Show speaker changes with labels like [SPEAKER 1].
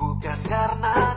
[SPEAKER 1] Bukan karena